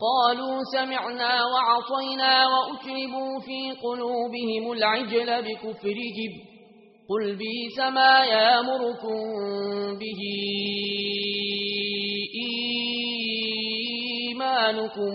قالوا سمعنا وعطينا وأشربوا في قلوبهم العجل بكفرهم قل بيس ما يامركم به إيمانكم.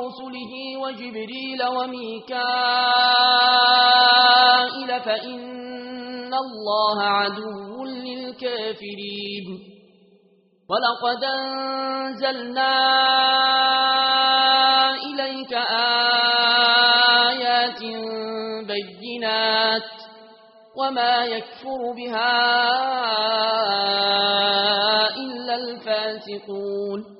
ورسله وجبريل وميكائل فإن الله عدو للكافرين. ولقد أنزلنا إليك آيات بينات وما يكفر بها إلا الفاسقون.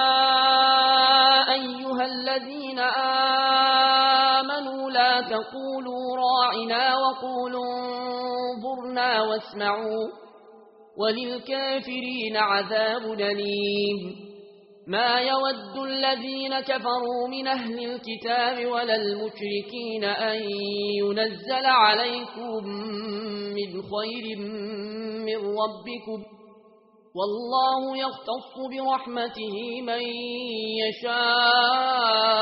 وقولوا انظرنا واسمعوا وللكافرين عذاب نليم ما يود الذين كفروا من أهل الكتاب ولا المشركين أن ينزل عليكم من خير من ربكم. والله يختص برحمته من يشاء